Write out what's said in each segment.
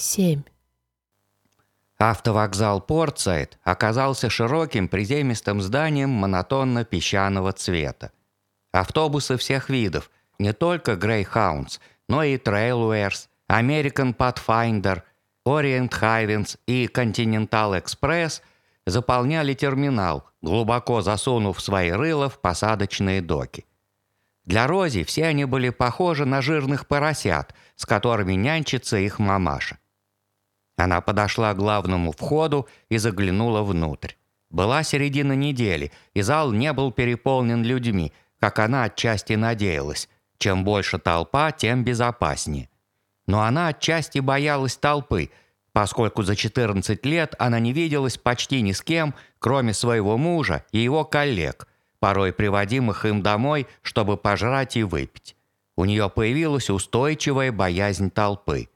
семь. Автовокзал Портсайд оказался широким приземистым зданием монотонно-песчаного цвета. Автобусы всех видов, не только Greyhounds, но и Trailwares, American Pathfinder, Orient Highlands и Continental Express заполняли терминал, глубоко засунув свои рыла в посадочные доки. Для Рози все они были похожи на жирных поросят, с которыми нянчится их мамаша. Она подошла к главному входу и заглянула внутрь. Была середина недели, и зал не был переполнен людьми, как она отчасти надеялась. Чем больше толпа, тем безопаснее. Но она отчасти боялась толпы, поскольку за 14 лет она не виделась почти ни с кем, кроме своего мужа и его коллег, порой приводимых им домой, чтобы пожрать и выпить. У нее появилась устойчивая боязнь толпы.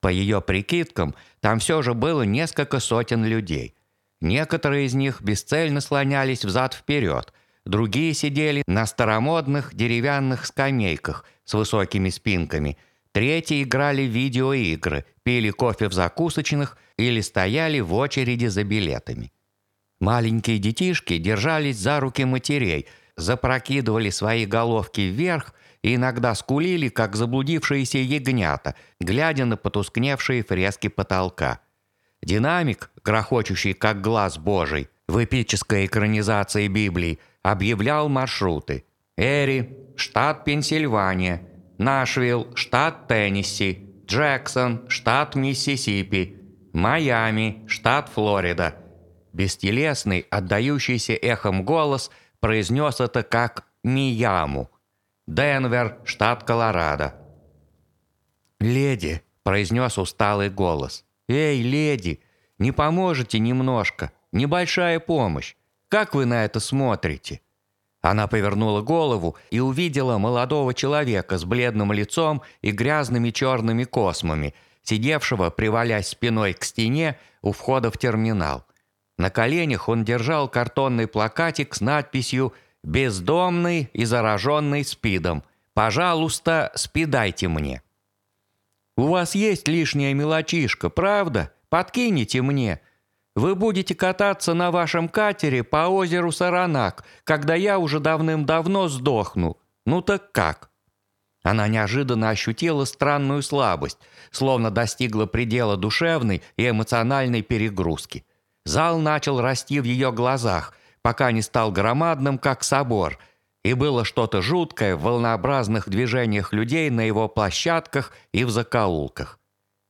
По ее прикидкам, там все же было несколько сотен людей. Некоторые из них бесцельно слонялись взад-вперед, другие сидели на старомодных деревянных скамейках с высокими спинками, третьи играли в видеоигры, пили кофе в закусочных или стояли в очереди за билетами. Маленькие детишки держались за руки матерей, запрокидывали свои головки вверх иногда скулили, как заблудившиеся ягнята, глядя на потускневшие фрески потолка. Динамик, грохочущий как глаз божий, в эпической экранизации Библии, объявлял маршруты. Эри, штат Пенсильвания, Нашвилл, штат Теннесси, Джексон, штат Миссисипи, Майами, штат Флорида. Бестелесный, отдающийся эхом голос произнес это как «Мияму», Денвер, штат Колорадо. «Леди», — произнес усталый голос. «Эй, леди, не поможете немножко? Небольшая помощь. Как вы на это смотрите?» Она повернула голову и увидела молодого человека с бледным лицом и грязными черными космами, сидевшего, привалясь спиной к стене у входа в терминал. На коленях он держал картонный плакатик с надписью «Связь» Бездомный и зараженный спидом. Пожалуйста, спидайте мне. У вас есть лишняя мелочишка, правда? Подкинете мне. Вы будете кататься на вашем катере по озеру Саранак, когда я уже давным-давно сдохну. Ну так как? Она неожиданно ощутила странную слабость, словно достигла предела душевной и эмоциональной перегрузки. Зал начал расти в ее глазах, пока не стал громадным, как собор, и было что-то жуткое в волнообразных движениях людей на его площадках и в закоулках.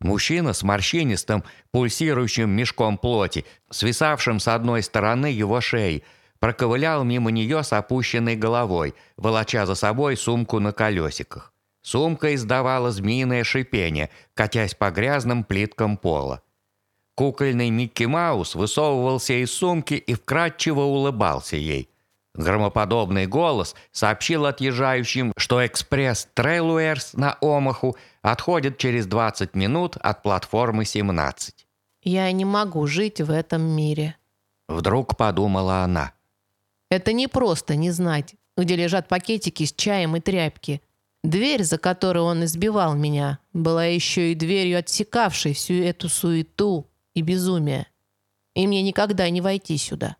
Мужчина с морщинистым, пульсирующим мешком плоти, свисавшим с одной стороны его шеи, проковылял мимо нее с опущенной головой, волоча за собой сумку на колесиках. Сумка издавала змеиное шипение, катясь по грязным плиткам пола. Кукольный Микки Маус высовывался из сумки и вкрадчиво улыбался ей. Громоподобный голос сообщил отъезжающим, что экспресс Трейлуэрс на Омаху отходит через 20 минут от платформы 17. «Я не могу жить в этом мире», — вдруг подумала она. «Это не просто не знать, где лежат пакетики с чаем и тряпки. Дверь, за которой он избивал меня, была еще и дверью, отсекавшей всю эту суету, и безумие. И мне никогда не войти сюда.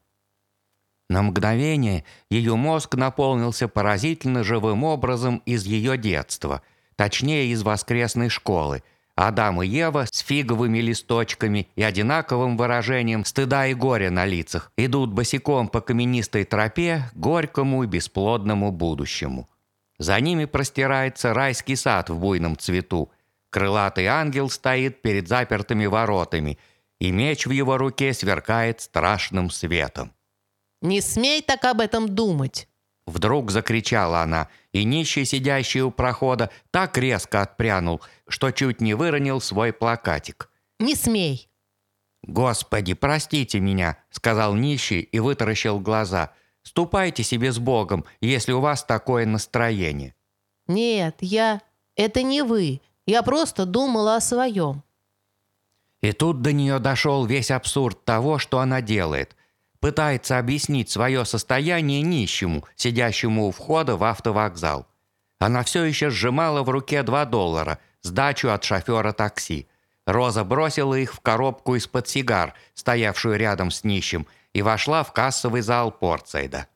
На мгновение ее мозг наполнился поразительно живым образом из ее детства, точнее из воскресной школы. Адам и Ева с фиговыми листочками и одинаковым выражением стыда и горя на лицах идут босиком по каменистой тропе горькому и бесплодному будущему. За ними простирается райский сад в буйном цвету. Крылатый ангел стоит перед запертыми воротами – и меч в его руке сверкает страшным светом. «Не смей так об этом думать!» Вдруг закричала она, и нищий, сидящий у прохода, так резко отпрянул, что чуть не выронил свой плакатик. «Не смей!» «Господи, простите меня!» — сказал нищий и вытаращил глаза. «Ступайте себе с Богом, если у вас такое настроение». «Нет, я... Это не вы. Я просто думала о своем. И тут до нее дошел весь абсурд того, что она делает. Пытается объяснить свое состояние нищему, сидящему у входа в автовокзал. Она все еще сжимала в руке 2 доллара, сдачу от шофера такси. Роза бросила их в коробку из-под сигар, стоявшую рядом с нищим, и вошла в кассовый зал Портсайда.